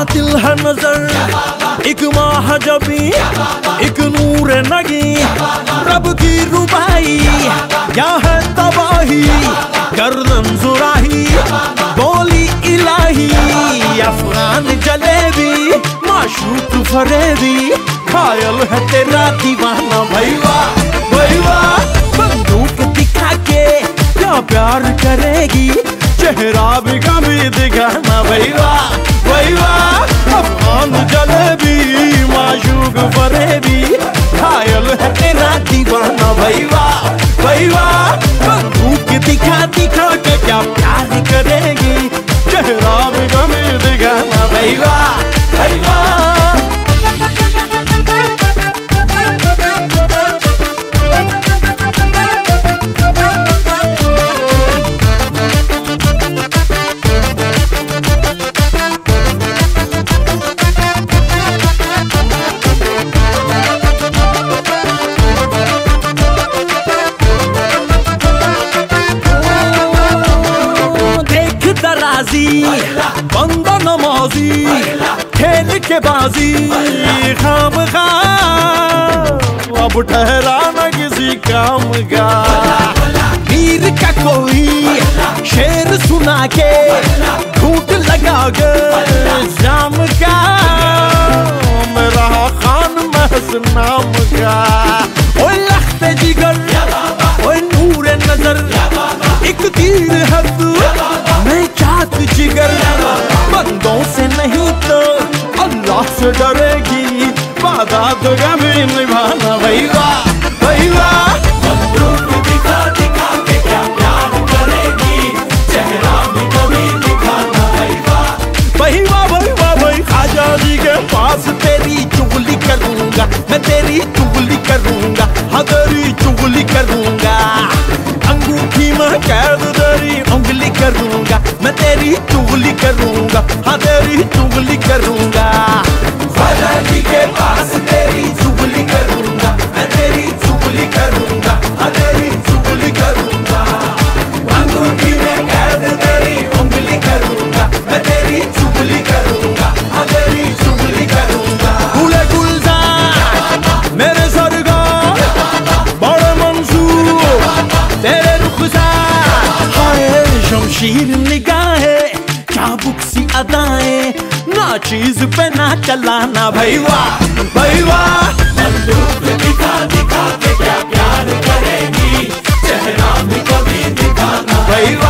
कातिल है नज़र। एक माह जबी एक नूर नगी। रब की रुबाई क्या है तबाही। गर्दन जुराही, बोली इलाही। अफगान जलेबी, माशूक फरेबी। खायल है तेरा दीवाना भैया भैया। बंदूक दिखा के क्या प्यार करेगी। चेहरा भी भी खायल है तेरा दीवाना भैया भैया बंदूक दिखा दिखा के क्या प्यार करेगी देख दराजी बंदा नमाजी खेल के बाजी खाम खा अब ठहरा न किसी काम का वीर का कोई शेर सुना के झूठ लगा के जाम का मेरा खान महस से डरेगी। वादा तो कभी निभाना भैया भैया क्या खाजा जी के पास तेरी चुगली मैं तेरी चुगली करूँगा हाँ चुगली करूँगा। अंगूठी में कैद तेरी उंगली करूँगा, मैं तेरी चुगली करूँगा हाँ तेरी चुगली करूँगा। शीर निगाहें चाबुक सी अदाए? ना चीज़ पे ना चलाना भैया वाह दिखा दिखा के क्या प्यार करेगी? चेहरा भी कभी दिखाना। भैया